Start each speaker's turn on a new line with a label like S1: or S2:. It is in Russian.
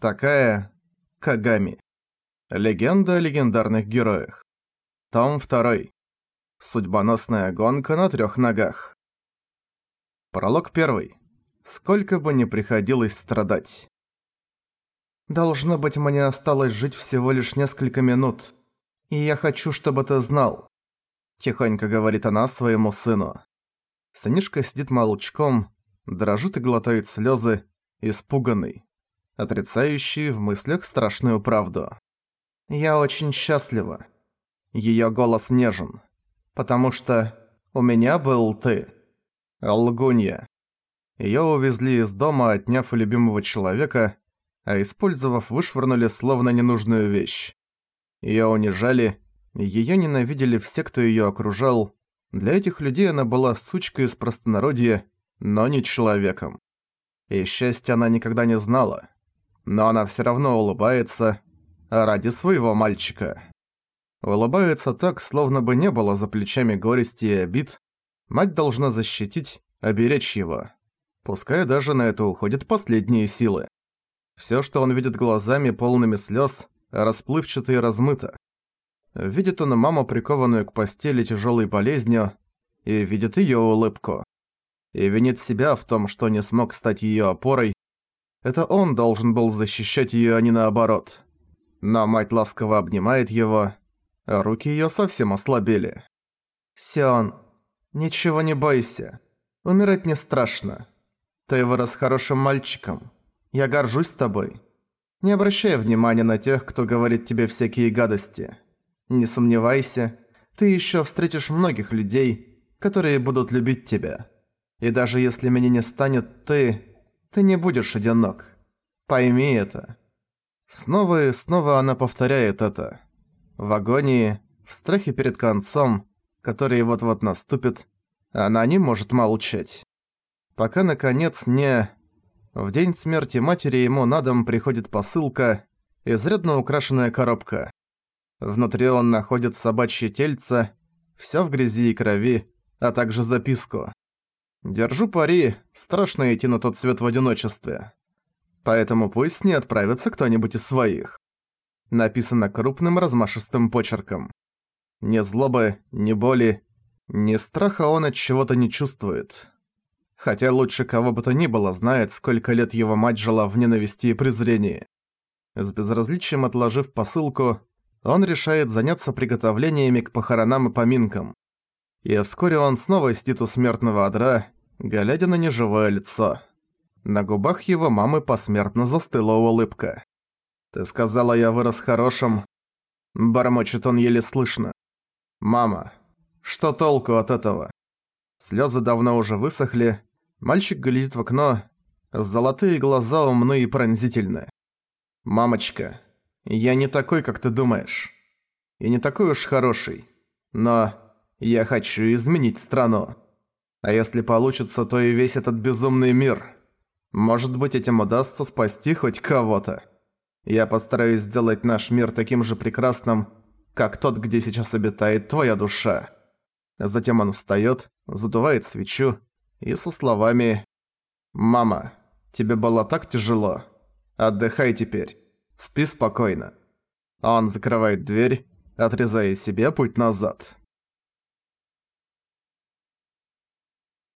S1: Такая Кагами. Легенда о легендарных героях. Том 2. Судьбоносная гонка на трёх ногах. Пролог 1. Сколько бы ни приходилось страдать. Должно быть, мне осталось жить всего лишь несколько минут. И я хочу, чтобы ты знал. Тихонько говорит она своему сыну. Сынишка сидит молчком, дрожит и глотает слезы, испуганный, отрицающий в мыслях страшную правду. «Я очень счастлива». Её голос нежен. «Потому что у меня был ты». Лгунья. Её увезли из дома, отняв у любимого человека, а использовав, вышвырнули словно ненужную вещь. Её унижали, её ненавидели все, кто её окружал. Для этих людей она была сучкой из простонародья, но не человеком. И счастья она никогда не знала. Но она всё равно улыбается ради своего мальчика. Улыбается так, словно бы не было за плечами горести и обид. Мать должна защитить, оберечь его. Пускай даже на это уходят последние силы. Всё, что он видит глазами, полными слёз, расплывчато и размыто. Видит он маму, прикованную к постели тяжёлой болезнью, и видит её улыбку и винит себя в том, что не смог стать её опорой. Это он должен был защищать её, а не наоборот. Но мать ласково обнимает его, а руки её совсем ослабели. «Сион, ничего не бойся. Умирать не страшно. Ты вырос хорошим мальчиком. Я горжусь тобой. Не обращай внимания на тех, кто говорит тебе всякие гадости. Не сомневайся, ты ещё встретишь многих людей, которые будут любить тебя». И даже если меня не станет, ты... Ты не будешь одинок. Пойми это. Снова и снова она повторяет это. В агонии, в страхе перед концом, который вот-вот наступит, она не может молчать. Пока, наконец, не... В день смерти матери ему на дом приходит посылка, изрядно украшенная коробка. Внутри он находит собачье тельце, всё в грязи и крови, а также записку. Держу пари, страшно идти на тот свет в одиночестве. Поэтому пусть с ней отправится кто-нибудь из своих. Написано крупным размашистым почерком. Ни злобы, ни боли, ни страха он от чего-то не чувствует. Хотя лучше кого бы то ни было знает, сколько лет его мать жила в ненависти и презрении. С безразличием отложив посылку, он решает заняться приготовлениями к похоронам и поминкам и вскоре он снова сидит у смертного одра, глядя на неживое лицо. На губах его мамы посмертно застыла улыбка. «Ты сказала, я вырос хорошим...» Бормочет он еле слышно. «Мама, что толку от этого?» Слёзы давно уже высохли, мальчик глядит в окно, золотые глаза умны и пронзительны. «Мамочка, я не такой, как ты думаешь. И не такой уж хороший. Но я хочу изменить страну. А если получится, то и весь этот безумный мир. Может быть, этим удастся спасти хоть кого-то. Я постараюсь сделать наш мир таким же прекрасным, как тот, где сейчас обитает твоя душа». Затем он встаёт, задувает свечу и со словами «Мама, тебе было так тяжело. Отдыхай теперь. Спи спокойно». Он закрывает дверь, отрезая себе путь назад.